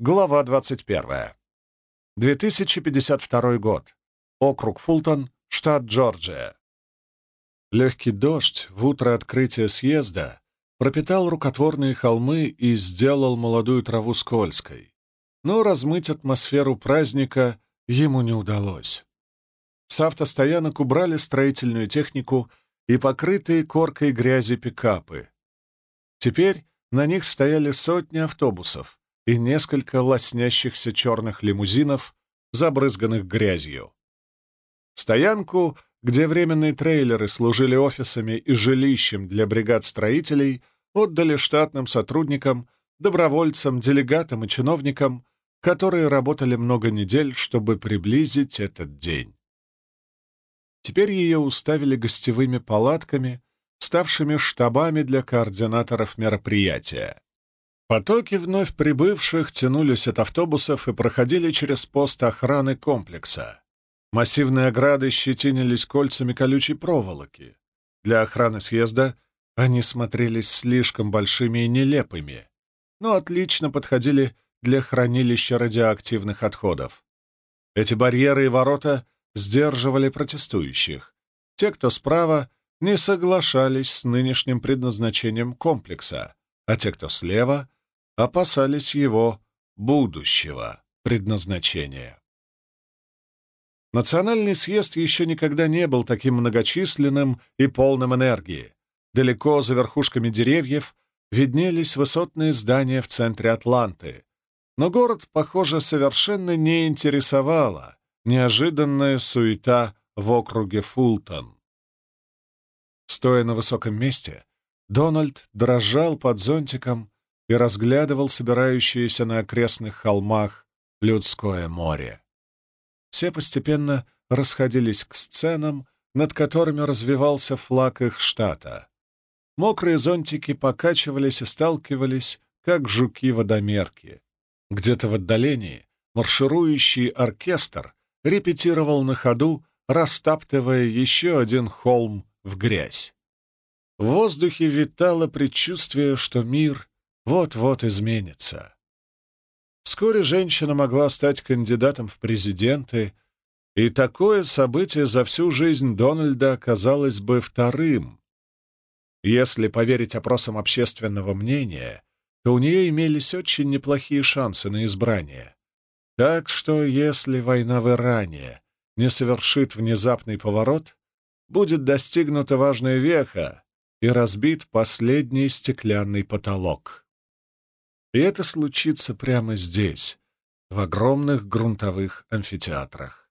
Глава 21. 2052 год. Округ Фултон, штат Джорджия. Легкий дождь в утро открытия съезда пропитал рукотворные холмы и сделал молодую траву скользкой. Но размыть атмосферу праздника ему не удалось. С автостоянок убрали строительную технику и покрытые коркой грязи пикапы. Теперь на них стояли сотни автобусов и несколько лоснящихся черных лимузинов, забрызганных грязью. Стоянку, где временные трейлеры служили офисами и жилищем для бригад строителей, отдали штатным сотрудникам, добровольцам, делегатам и чиновникам, которые работали много недель, чтобы приблизить этот день. Теперь ее уставили гостевыми палатками, ставшими штабами для координаторов мероприятия. Потоки вновь прибывших тянулись от автобусов и проходили через пост охраны комплекса. Массивные ограды щетинились кольцами колючей проволоки. Для охраны съезда они смотрелись слишком большими и нелепыми, но отлично подходили для хранилища радиоактивных отходов. Эти барьеры и ворота сдерживали протестующих. Те, кто справа, не соглашались с нынешним предназначением комплекса, а те, кто слева, опасались его будущего предназначения. Национальный съезд еще никогда не был таким многочисленным и полным энергии. Далеко за верхушками деревьев виднелись высотные здания в центре Атланты. Но город, похоже, совершенно не интересовала неожиданная суета в округе Фултон. Стоя на высоком месте, Дональд дрожал под зонтиком и разглядывал собирающееся на окрестных холмах людское море. Все постепенно расходились к сценам, над которыми развивался флаг их штата. Мокрые зонтики покачивались и сталкивались, как жуки-водомерки. Где-то в отдалении марширующий оркестр репетировал на ходу, растаптывая еще один холм в грязь. В воздухе витало предчувствие, что мир вот-вот изменится. Вскоре женщина могла стать кандидатом в президенты, и такое событие за всю жизнь Дональда оказалось бы вторым. Если поверить опросам общественного мнения, то у нее имелись очень неплохие шансы на избрание. Так что, если война в Иране не совершит внезапный поворот, будет достигнута важная веха и разбит последний стеклянный потолок. И это случится прямо здесь, в огромных грунтовых амфитеатрах.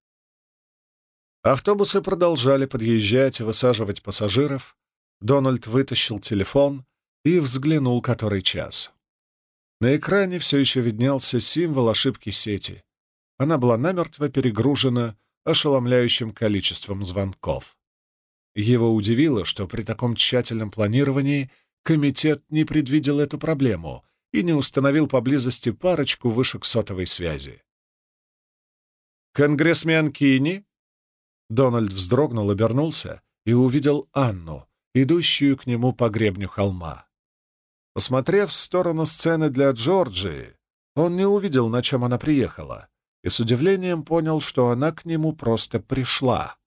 Автобусы продолжали подъезжать и высаживать пассажиров. Дональд вытащил телефон и взглянул, который час. На экране все еще виднелся символ ошибки сети. Она была намертво перегружена ошеломляющим количеством звонков. Его удивило, что при таком тщательном планировании комитет не предвидел эту проблему и не установил поблизости парочку вышек сотовой связи. «Конгрессмен Кини?» Дональд вздрогнул, обернулся и увидел Анну, идущую к нему по гребню холма. Посмотрев в сторону сцены для Джорджии, он не увидел, на чем она приехала, и с удивлением понял, что она к нему просто пришла.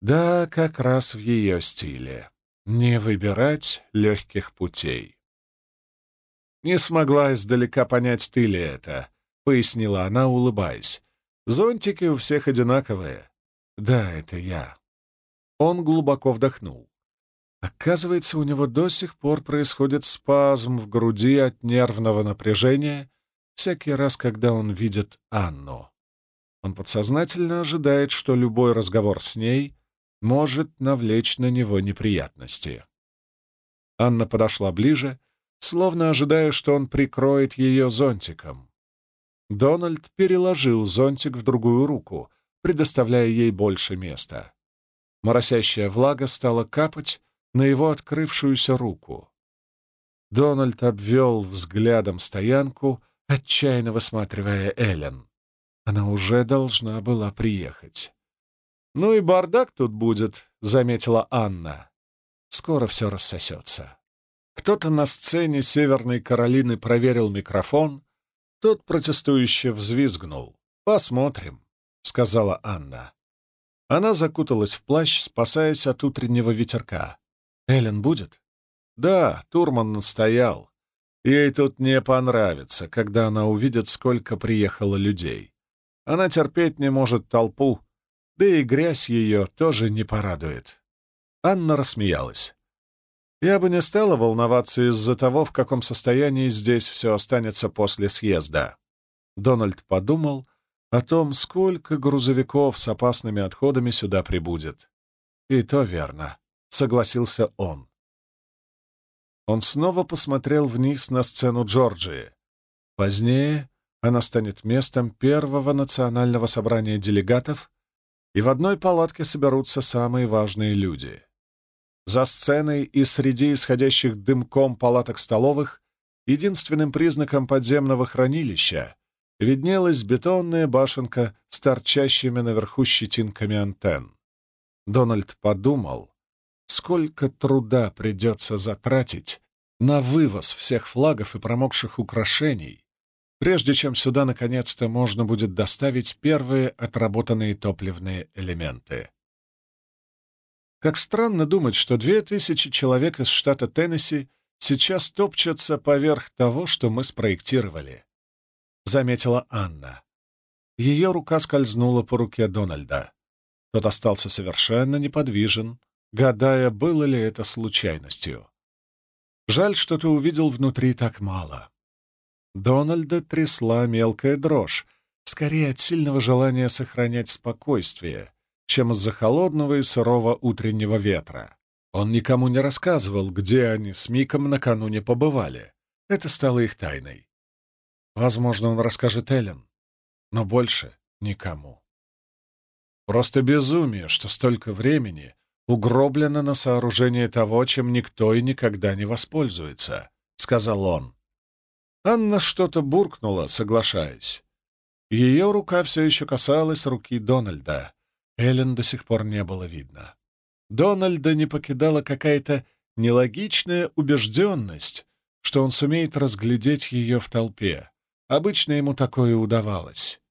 Да, как раз в ее стиле. Не выбирать легких путей. «Не смогла издалека понять, ты ли это», — пояснила она, улыбаясь. «Зонтики у всех одинаковые». «Да, это я». Он глубоко вдохнул. Оказывается, у него до сих пор происходит спазм в груди от нервного напряжения всякий раз, когда он видит Анну. Он подсознательно ожидает, что любой разговор с ней может навлечь на него неприятности. Анна подошла ближе словно ожидая, что он прикроет ее зонтиком. Дональд переложил зонтик в другую руку, предоставляя ей больше места. Моросящая влага стала капать на его открывшуюся руку. Дональд обвел взглядом стоянку, отчаянно высматривая Эллен. Она уже должна была приехать. «Ну и бардак тут будет», — заметила Анна. «Скоро все рассосется». Кто-то на сцене Северной Каролины проверил микрофон, Тот протестующе взвизгнул. «Посмотрим», — сказала Анна. Она закуталась в плащ, спасаясь от утреннего ветерка. «Эллен будет?» «Да», — Турман настоял. Ей тут не понравится, когда она увидит, сколько приехало людей. Она терпеть не может толпу, да и грязь ее тоже не порадует. Анна рассмеялась. Я бы не стала волноваться из-за того, в каком состоянии здесь все останется после съезда. Дональд подумал о том, сколько грузовиков с опасными отходами сюда прибудет. И то верно, согласился он. Он снова посмотрел вниз на сцену Джорджии. Позднее она станет местом первого национального собрания делегатов, и в одной палатке соберутся самые важные люди. За сценой и среди исходящих дымком палаток столовых единственным признаком подземного хранилища виднелась бетонная башенка с торчащими наверху щетинками антенн. Дональд подумал, сколько труда придется затратить на вывоз всех флагов и промокших украшений, прежде чем сюда наконец-то можно будет доставить первые отработанные топливные элементы. Как странно думать, что две тысячи человек из штата Теннесси сейчас топчутся поверх того, что мы спроектировали. Заметила Анна. Ее рука скользнула по руке Дональда. Тот остался совершенно неподвижен, гадая, было ли это случайностью. Жаль, что ты увидел внутри так мало. Дональда трясла мелкая дрожь, скорее от сильного желания сохранять спокойствие, чем из-за холодного и сырого утреннего ветра. Он никому не рассказывал, где они с Миком накануне побывали. Это стало их тайной. Возможно, он расскажет Эллен, но больше никому. Просто безумие, что столько времени угроблено на сооружение того, чем никто и никогда не воспользуется, — сказал он. Анна что-то буркнула, соглашаясь. Ее рука все еще касалась руки Дональда, Эллен до сих пор не было видно. Дональда не покидала какая-то нелогичная убежденность, что он сумеет разглядеть ее в толпе. Обычно ему такое удавалось.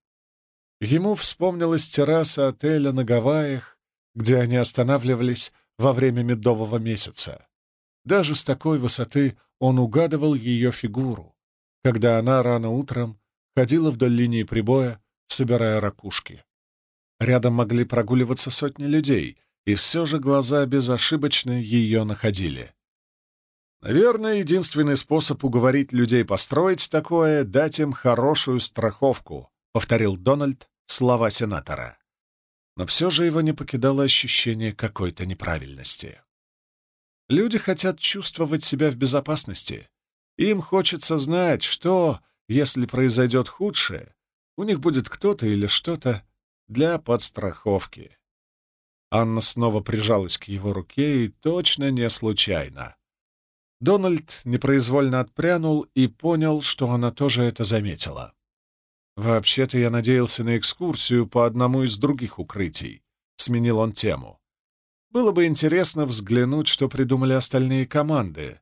Ему вспомнилась терраса отеля на Гавайях, где они останавливались во время медового месяца. Даже с такой высоты он угадывал ее фигуру, когда она рано утром ходила вдоль линии прибоя, собирая ракушки. Рядом могли прогуливаться сотни людей, и все же глаза безошибочно ее находили. Наверное, единственный способ уговорить людей построить такое — дать им хорошую страховку, — повторил Дональд слова сенатора. Но все же его не покидало ощущение какой-то неправильности. Люди хотят чувствовать себя в безопасности. Им хочется знать, что, если произойдет худшее, у них будет кто-то или что-то, для подстраховки. Анна снова прижалась к его руке и точно не случайно. Дональд непроизвольно отпрянул и понял, что она тоже это заметила. «Вообще-то я надеялся на экскурсию по одному из других укрытий», — сменил он тему. «Было бы интересно взглянуть, что придумали остальные команды,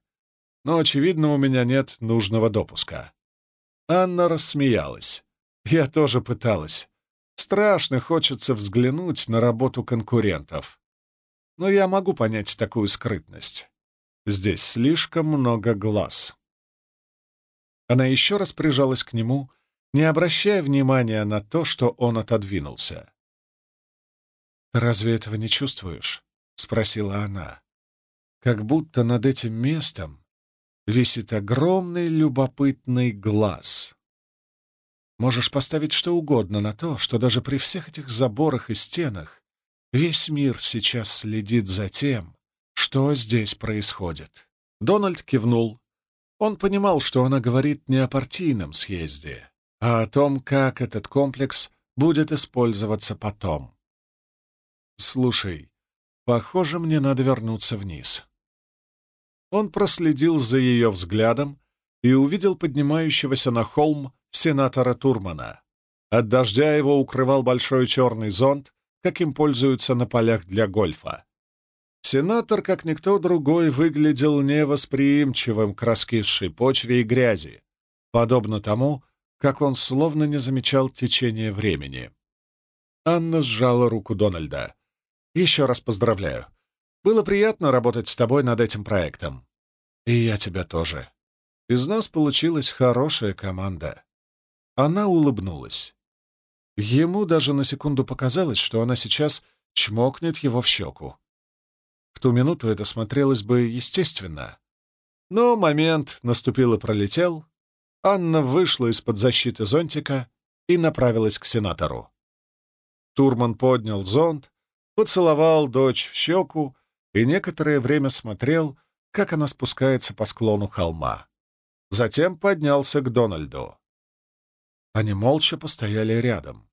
но, очевидно, у меня нет нужного допуска». Анна рассмеялась. «Я тоже пыталась. Страшно хочется взглянуть на работу конкурентов. Но я могу понять такую скрытность. Здесь слишком много глаз. Она еще раз прижалась к нему, не обращая внимания на то, что он отодвинулся. разве этого не чувствуешь?» — спросила она. «Как будто над этим местом висит огромный любопытный глаз. Можешь поставить что угодно на то, что даже при всех этих заборах и стенах весь мир сейчас следит за тем, что здесь происходит. Дональд кивнул. Он понимал, что она говорит не о партийном съезде, а о том, как этот комплекс будет использоваться потом. «Слушай, похоже, мне надо вернуться вниз». Он проследил за ее взглядом и увидел поднимающегося на холм сенатора Турмана. От дождя его укрывал большой черный зонт, каким пользуются на полях для гольфа. Сенатор, как никто другой, выглядел невосприимчивым к раскисшей почве и грязи, подобно тому, как он словно не замечал течения времени. Анна сжала руку Дональда. «Еще раз поздравляю. Было приятно работать с тобой над этим проектом. И я тебя тоже. Из нас получилась хорошая команда». Она улыбнулась. Ему даже на секунду показалось, что она сейчас чмокнет его в щеку. В ту минуту это смотрелось бы естественно. Но момент наступил и пролетел. Анна вышла из-под защиты зонтика и направилась к сенатору. Турман поднял зонт, поцеловал дочь в щеку и некоторое время смотрел, как она спускается по склону холма. Затем поднялся к Дональду. Они молча постояли рядом.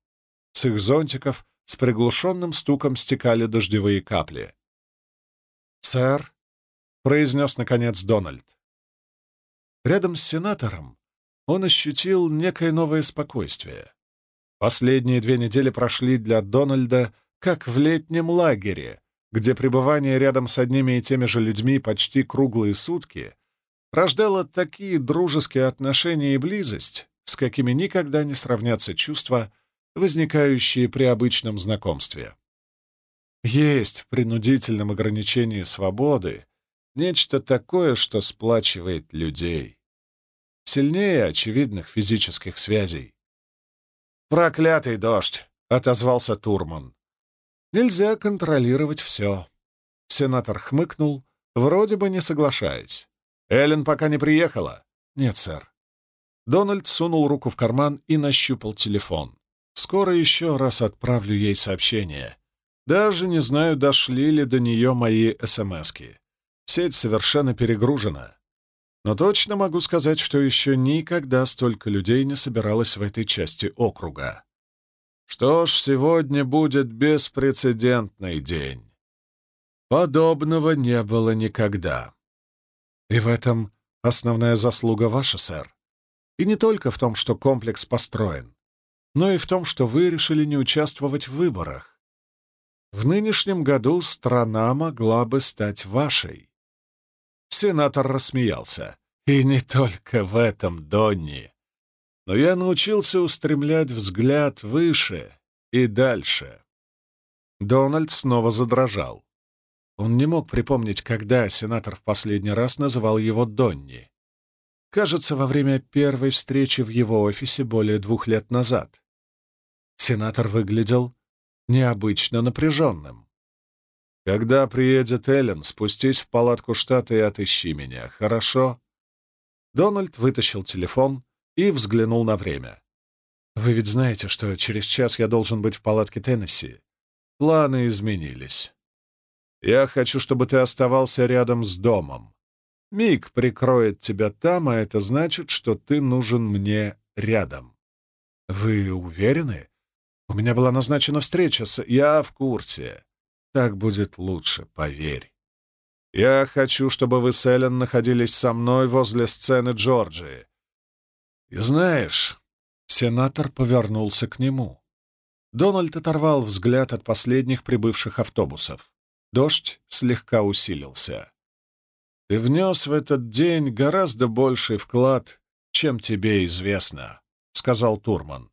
С их зонтиков с приглушенным стуком стекали дождевые капли. «Сэр», — произнес наконец Дональд. Рядом с сенатором он ощутил некое новое спокойствие. Последние две недели прошли для Дональда как в летнем лагере, где пребывание рядом с одними и теми же людьми почти круглые сутки рождало такие дружеские отношения и близость, с какими никогда не сравнятся чувства, возникающие при обычном знакомстве. Есть в принудительном ограничении свободы нечто такое, что сплачивает людей. Сильнее очевидных физических связей. «Проклятый дождь!» — отозвался Турман. «Нельзя контролировать все». Сенатор хмыкнул, вроде бы не соглашаясь. «Эллен пока не приехала?» «Нет, сэр». Дональд сунул руку в карман и нащупал телефон. «Скоро еще раз отправлю ей сообщение. Даже не знаю, дошли ли до нее мои СМСки. Сеть совершенно перегружена. Но точно могу сказать, что еще никогда столько людей не собиралось в этой части округа. Что ж, сегодня будет беспрецедентный день. Подобного не было никогда. И в этом основная заслуга ваша, сэр. И не только в том, что комплекс построен, но и в том, что вы решили не участвовать в выборах. В нынешнем году страна могла бы стать вашей. Сенатор рассмеялся. И не только в этом, Донни. Но я научился устремлять взгляд выше и дальше. Дональд снова задрожал. Он не мог припомнить, когда сенатор в последний раз называл его Донни. Кажется, во время первой встречи в его офисе более двух лет назад. Сенатор выглядел необычно напряженным. «Когда приедет Эллен, спустись в палатку штата и отыщи меня, хорошо?» Дональд вытащил телефон и взглянул на время. «Вы ведь знаете, что через час я должен быть в палатке Теннесси. Планы изменились. Я хочу, чтобы ты оставался рядом с домом. Миг прикроет тебя там, а это значит, что ты нужен мне рядом. Вы уверены? У меня была назначена встреча с... Я в курсе. Так будет лучше, поверь. Я хочу, чтобы вы с Эллен находились со мной возле сцены Джорджии. И знаешь, сенатор повернулся к нему. Дональд оторвал взгляд от последних прибывших автобусов. Дождь слегка усилился. Ты внес в этот день гораздо больший вклад, чем тебе известно, — сказал Турман.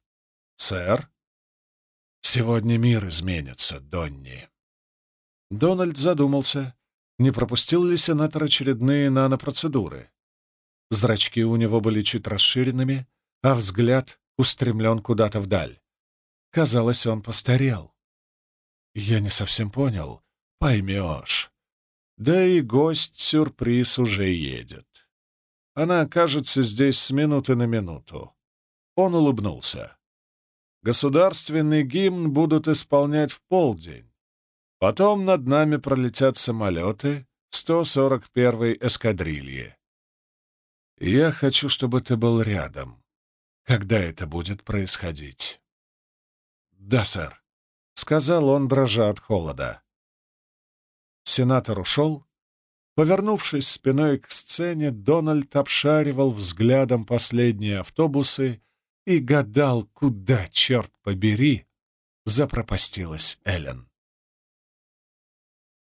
Сэр? Сегодня мир изменится, Донни. Дональд задумался, не пропустил ли сенатор очередные нанопроцедуры. Зрачки у него были чуть расширенными, а взгляд устремлен куда-то вдаль. Казалось, он постарел. Я не совсем понял. Поймешь. Да и гость-сюрприз уже едет. Она окажется здесь с минуты на минуту. Он улыбнулся. Государственный гимн будут исполнять в полдень. Потом над нами пролетят самолеты 141-й эскадрильи. Я хочу, чтобы ты был рядом, когда это будет происходить. «Да, сэр», — сказал он, дрожа от холода. Сенатор ушел. Повернувшись спиной к сцене, Дональд обшаривал взглядом последние автобусы и гадал, куда, черт побери, запропастилась Эллен.